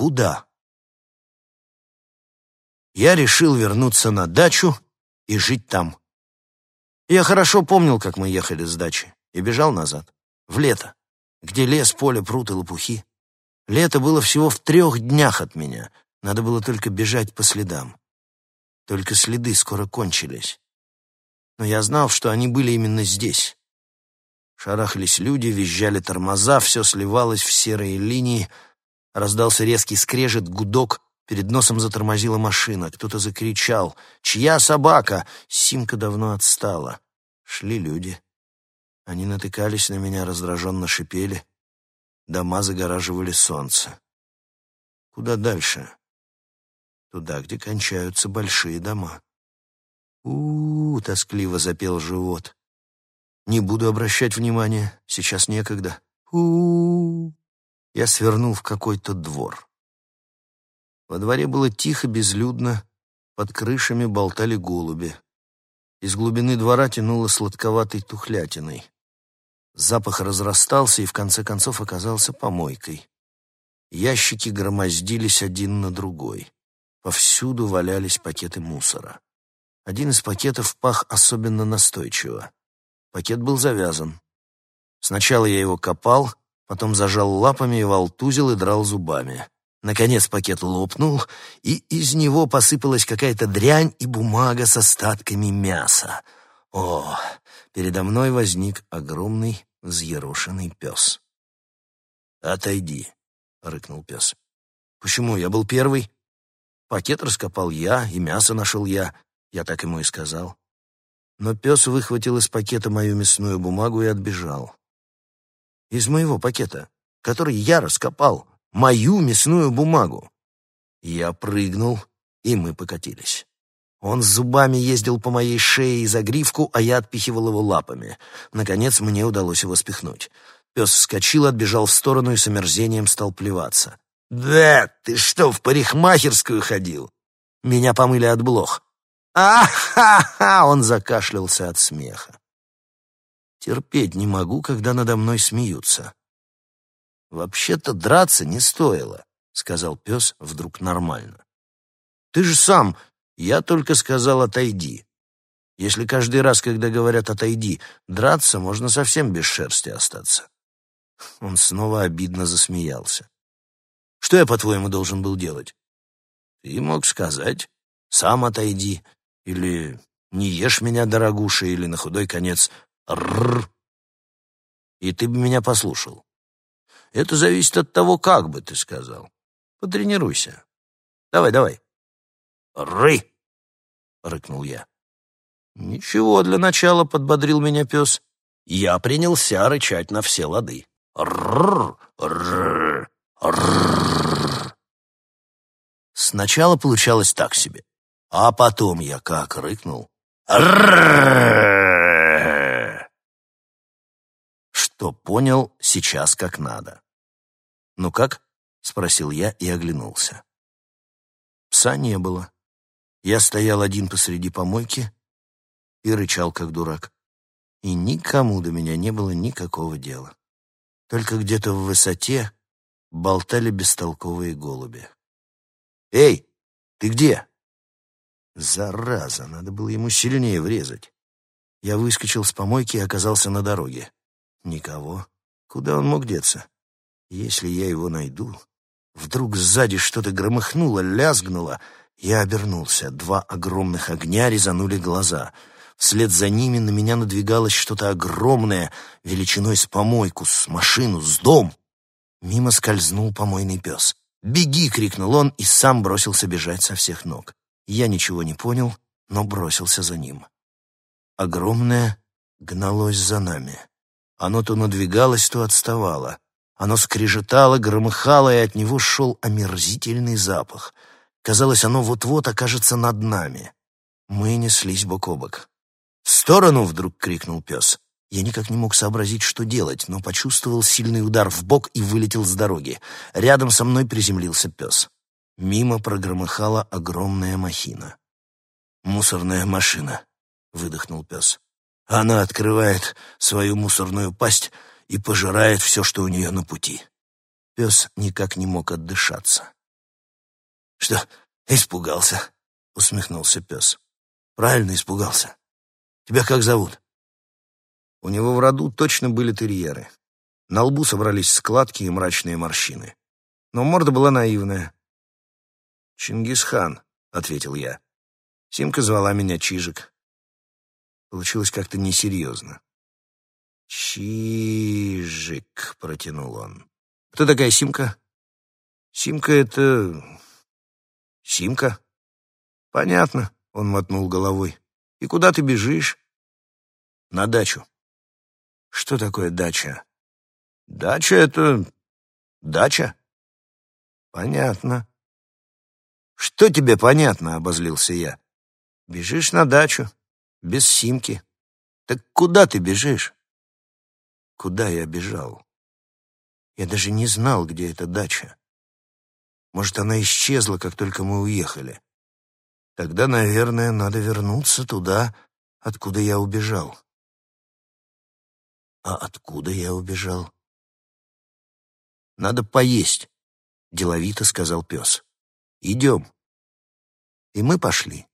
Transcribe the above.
Куда? Я решил вернуться на дачу и жить там. Я хорошо помнил, как мы ехали с дачи, и бежал назад, в лето, где лес, поле, пруд и лопухи. Лето было всего в трех днях от меня, надо было только бежать по следам. Только следы скоро кончились. Но я знал, что они были именно здесь. Шарахались люди, визжали тормоза, все сливалось в серые линии. Раздался резкий скрежет, гудок, перед носом затормозила машина. Кто-то закричал «Чья собака?» Симка давно отстала. Шли люди. Они натыкались на меня, раздраженно шипели. Дома загораживали солнце. Куда дальше? Туда, где кончаются большие дома. у, -у, -у тоскливо запел живот. Не буду обращать внимания, сейчас некогда. у, -у, -у. Я свернул в какой-то двор. Во дворе было тихо, безлюдно, под крышами болтали голуби. Из глубины двора тянуло сладковатой тухлятиной. Запах разрастался и в конце концов оказался помойкой. Ящики громоздились один на другой. Повсюду валялись пакеты мусора. Один из пакетов пах особенно настойчиво. Пакет был завязан. Сначала я его копал, потом зажал лапами волтузил и драл зубами. Наконец пакет лопнул, и из него посыпалась какая-то дрянь и бумага с остатками мяса. О, передо мной возник огромный взъерошенный пес. «Отойди», — рыкнул пес. «Почему? Я был первый. Пакет раскопал я, и мясо нашел я. Я так ему и сказал. Но пес выхватил из пакета мою мясную бумагу и отбежал. Из моего пакета, который я раскопал, мою мясную бумагу. Я прыгнул, и мы покатились. Он зубами ездил по моей шее и за гривку, а я отпихивал его лапами. Наконец мне удалось его спихнуть. Пес вскочил, отбежал в сторону и с омерзением стал плеваться. «Да, ты что, в парикмахерскую ходил?» Меня помыли от блох. «А-ха-ха!» — он закашлялся от смеха. Терпеть не могу, когда надо мной смеются. «Вообще-то драться не стоило», — сказал пес вдруг нормально. «Ты же сам я только сказал «отойди». Если каждый раз, когда говорят «отойди», драться, можно совсем без шерсти остаться. Он снова обидно засмеялся. Что я, по-твоему, должен был делать? Ты мог сказать «сам отойди» или «не ешь меня, дорогуша» или на худой конец «рррр». И ты бы меня послушал. Это зависит от того, как бы ты сказал. Потренируйся. Давай, давай. «Ры!» — рыкнул я. «Ничего, для начала», — подбодрил меня пес. Я принялся рычать на все лады. «Рррр! Рррр! Рррр!» Сначала получалось так себе, а потом я как рыкнул. «Рррр!» Что понял сейчас как надо. «Ну как?» — спросил я и оглянулся. Пса не было. Я стоял один посреди помойки и рычал, как дурак. И никому до меня не было никакого дела. Только где-то в высоте болтали бестолковые голуби. «Эй, ты где?» Зараза, надо было ему сильнее врезать. Я выскочил с помойки и оказался на дороге. Никого. Куда он мог деться? Если я его найду... Вдруг сзади что-то громыхнуло, лязгнуло — я обернулся. Два огромных огня резанули глаза. Вслед за ними на меня надвигалось что-то огромное, величиной с помойку, с машину, с дом. Мимо скользнул помойный пес. «Беги!» — крикнул он и сам бросился бежать со всех ног. Я ничего не понял, но бросился за ним. Огромное гналось за нами. Оно то надвигалось, то отставало. Оно скрежетало, громыхало, и от него шел омерзительный запах — Казалось, оно вот-вот окажется над нами. Мы неслись бок о бок. «В сторону!» — вдруг крикнул пес. Я никак не мог сообразить, что делать, но почувствовал сильный удар в бок и вылетел с дороги. Рядом со мной приземлился пес. Мимо прогромыхала огромная махина. «Мусорная машина», — выдохнул пес. «Она открывает свою мусорную пасть и пожирает все, что у нее на пути». Пес никак не мог отдышаться. что испугался, усмехнулся пес. Правильно испугался. Тебя как зовут? У него в роду точно были терьеры. На лбу собрались складки и мрачные морщины. Но морда была наивная. «Чингисхан», — ответил я. Симка звала меня Чижик. Получилось как-то несерьезно. «Чижик», — протянул он. «Кто такая Симка?» «Симка — это... Симка». «Понятно», — он мотнул головой. «И куда ты бежишь?» «На дачу». «Что такое дача?» «Дача — это... дача». «Понятно». «Что тебе понятно?» — обозлился я. «Бежишь на дачу, без симки. Так куда ты бежишь?» Куда я бежал? Я даже не знал, где эта дача. Может, она исчезла, как только мы уехали. Тогда, наверное, надо вернуться туда, откуда я убежал. А откуда я убежал? Надо поесть, деловито сказал пес. Идем. И мы пошли.